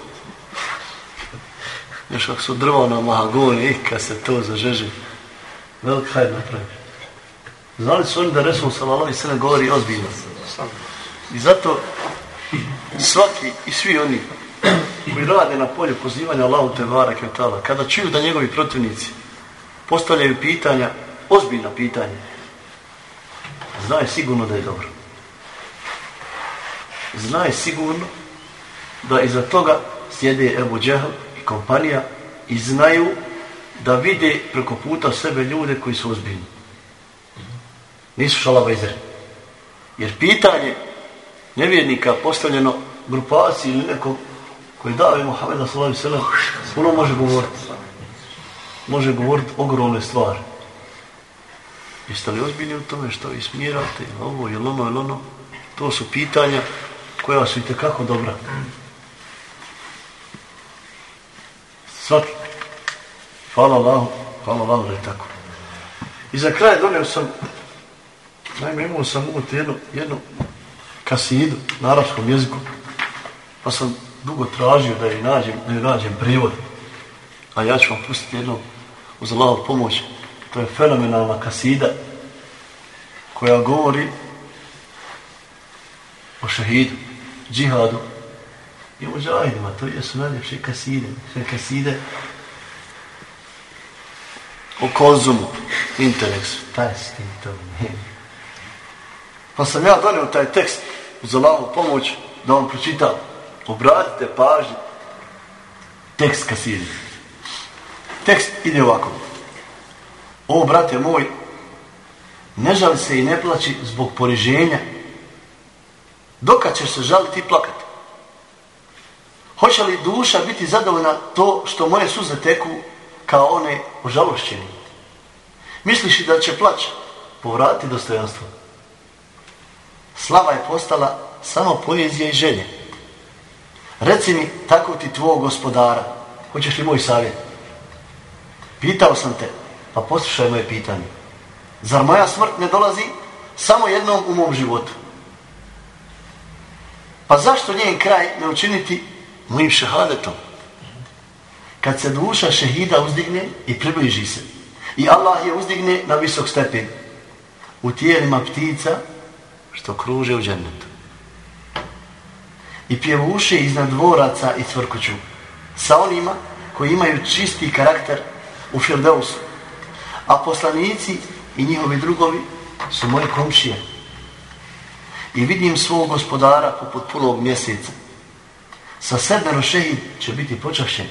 Još ako su drvo na mahagoni, i kad se to zažeži, velik hajr napravi. Znali su oni da Resul Salalovi se ne govori ozbiljno. I zato svaki i svi oni koji rade na polju pozivanja Allahu te barak kada čuju da njegovi protivnici postavljaju pitanja, ozbiljna pitanja, znaju sigurno da je dobro znaj sigurno da iza toga sjede Ebu Džehl i kompanija i znaju da vide preko puta sebe ljude koji su ozbiljni. Nisu šalabajzeri. Jer pitanje nevjernika postavljeno grupaciji ili nekom koji dave Muhammeda sallahu sallam, ono može govoriti. Može govoriti ogromne stvari. Jeste li ozbiljni u tome što ismirate, ovo jel ono jel ono? To su pitanja koja su i tekako dobra. Svaki. Hvala Allahu, hvala Allahu da je tako. I za kraj donio sam, naime imao sam uvod jednu, jednu kasidu na arapskom jeziku, pa sam dugo tražio da je nađem, da je nađem prijevod. A ja ću vam pustiti jednu uz Allahu pomoć. To je fenomenalna kasida koja govori o šehidu džihadu i o džahidima. To jesu najljepše kaside. Sve kaside o konzumu, internetu. Taj s tim to Pa sam ja donio taj tekst uz Allahu pomoć da vam pročitam. Obratite pažnju tekst kaside. Tekst ide ovako. O, brate moj, ne žali se i ne plaći zbog poriženja. Dokad ćeš se žaliti i plakati? Hoće li duša biti zadovoljna to što moje suze teku kao one ožalošćeni? Misliš li da će plać povratiti dostojanstvo? Slava je postala samo poezija i želje. Reci mi tako ti tvoj gospodara. Hoćeš li moj savjet? Pitao sam te, pa poslušaj moje pitanje. Zar moja smrt ne dolazi samo jednom u mom životu? Pa zašto njen kraj ne učiniti mojim šehadetom? Kad se duša šehida uzdigne i približi se, i Allah je uzdigne na visok stepen, u tijelima ptica što kruže u džennetu. I pjevuše iznad dvoraca i cvrkuću sa onima koji imaju čisti karakter u Firdausu. A poslanici i njihovi drugovi su moji komšije. I vidim svog gospodara poput punog mjeseca. Sa sedmero šehid će biti počašćen.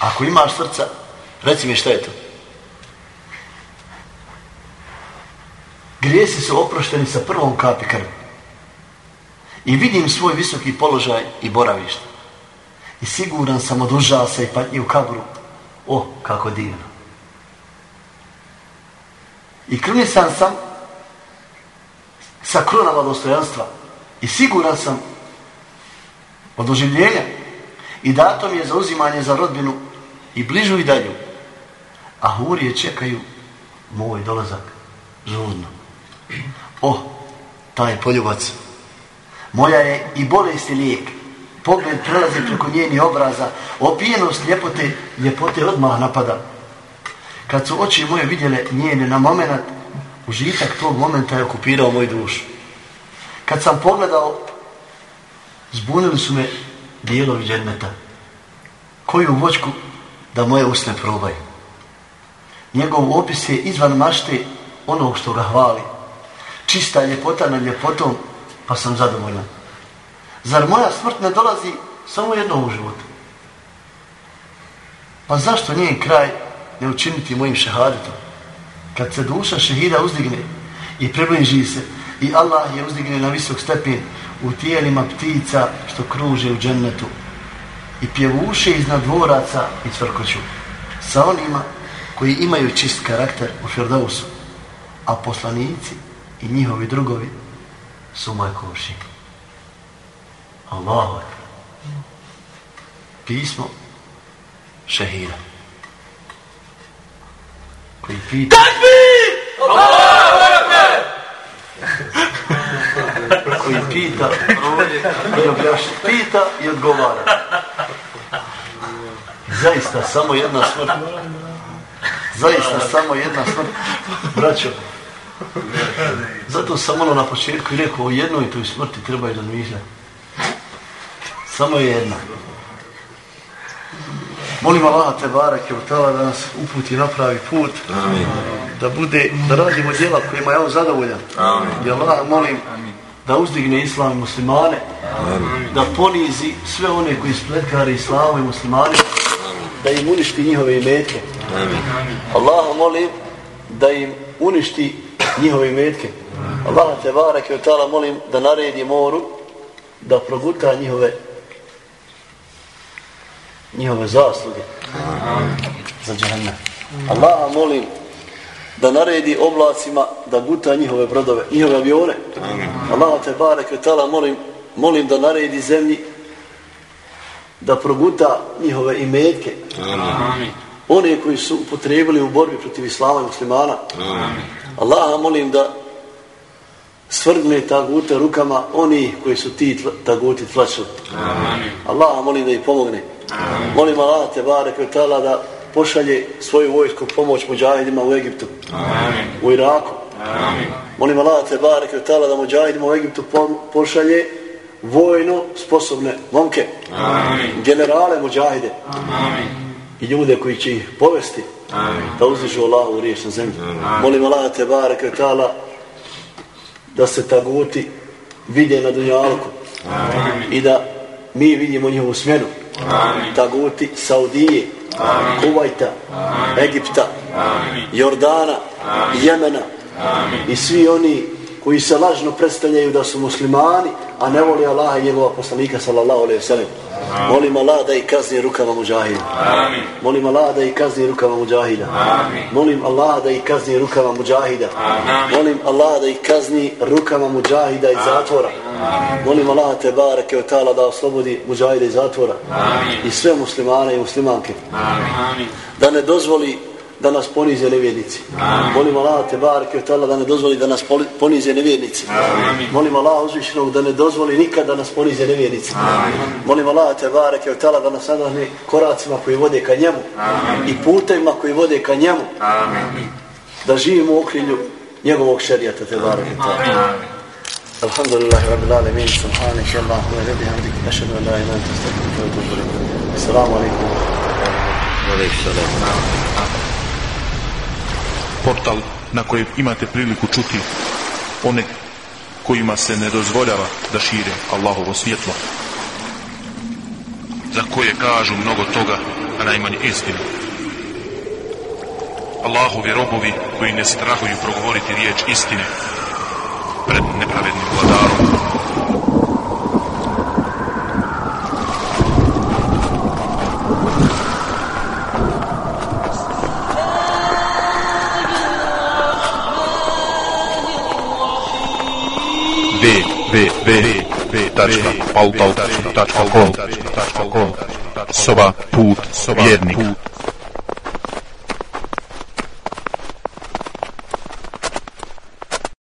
Ako imaš srca, reci mi šta je to. Grijesi su oprošteni sa prvom kapi krvi. I vidim svoj visoki položaj i boravište. I siguran sam od užasa i patnji u kabru. O, kako divno. I krunisan sam sa kronama dostojanstva. I siguran sam od oživljenja. I dato mi je za uzimanje za rodbinu i bližu i dalju. A hurije čekaju moj dolazak žudno. O, oh, taj poljubac. Moja je i bolest i lijek. Pogled prelazi preko njeni obraza. Opijenost ljepote, ljepote odmah napada. Kad su oči moje vidjele njene na moment, užitak tog momenta je okupirao moj duš. Kad sam pogledao, zbunili su me dijelovi džedmeta. Koju voćku da moje usne probaju. Njegov opis je izvan mašte onog što ga hvali. Čista ljepota na ljepotom, pa sam zadovoljan. Zar moja smrt ne dolazi samo jednom u životu? Pa zašto njen kraj ne učiniti mojim šehadetom? Kad se duša šehida uzdigne i približi se i Allah je uzdigne na visok stepen u tijelima ptica što kruže u džennetu i pjevuše iznad dvoraca i cvrkoću sa onima koji imaju čist karakter u Firdausu, a poslanici i njihovi drugovi su moje koši. Allahu akbar. Pismo šehira. Koji pita... Takbir! Allahu akbar! koji pita, objaš, pita i odgovara. Zaista, samo jedna smrt. Zaista, samo jedna smrt. Braćo, zato sam ono na početku rekao, o jednoj toj smrti treba i razmišljati. Samo je jedna. Molim Allah te barak je utala da nas uputi na pravi put. Amin. Da bude, da radimo djela kojima je on zadovoljan. Amin. I Allah molim da uzdigne islam i muslimane. Amin. Da ponizi sve one koji spletkari islamu i muslimane. Amin. Da im uništi njihove imetke. Amin. Allah molim da im uništi njihove imetke. Allah te barak je utala molim da naredi moru da proguta njihove njihove zasluge za džahannam. Allah molim da naredi oblacima da guta njihove brodove, njihove avione. Allah te barek vetala molim, molim da naredi zemlji da proguta njihove imetke. Amin. One koji su upotrebili u borbi protiv islama i muslimana. Amin. Allah molim da svrgne tagute rukama oni koji su ti taguti tlačili. Allah molim da ih pomogne. Molim Allah te barek vetala da pošalje svoju vojsku pomoć muđahidima u Egiptu. Amin. U Iraku. Amin. Molim Allah te barek vetala da muđahidima u Egiptu pošalje vojno sposobne momke. Amin. Generale muđahide. Amin. I ljude koji će ih povesti. Amin. Da uzdižu Allah u riječ na zemlji. Amin. Molim Allah te barek vetala da se taguti vide na dunjalku. Amin. I da mi vidimo njihovu smjenu. Amin. Taguti Saudije, Amin. Kuvajta, Amin. Egipta, Amin. Jordana, Amin. Jemena Amin. i svi oni koji se lažno predstavljaju da su muslimani, a ne voli Allaha i njegova poslanika sallallahu alaihi sallam. Molim Allah da i kazni rukama muđahida. Amin. Molim Allah da i kazni rukama muđahida. Amin. Molim Allah da i kazni rukama muđahida. Amin. Molim Allah da i kazni rukama muđahida iz zatvora. Amin. Molim Allah te barake o ta'ala da oslobodi muđahida iz zatvora. Amin. I sve muslimane i muslimanke. Amin. Da ne dozvoli da nas ponize nevjernici. Molim Allah te barke od da ne dozvoli da nas ponize nevjernici. Amin. Molim Allah uzvišenog da ne dozvoli nikad da nas ponize nevjernici. Amin. Molim Allah te barke od da nas nadahne koracima koji vode ka njemu Amin. i putevima koji vode ka njemu. Amin. Da živimo u okrilju njegovog šerijata te barke od tala. الحمد لله رب العالمين سبحانك اللهم وبحمدك اشهد ان لا اله الا انت استغفرك واتوب اليك السلام عليكم ورحمه الله وبركاته وعليكم السلام portal na kojem imate priliku čuti one kojima se ne dozvoljava da šire Allahovo svjetlo za koje kažu mnogo toga a najmanje istinu Allahovi robovi koji ne strahuju progovoriti riječ istine pred nepravednim vladarom www.pautal.com Soba put vjernik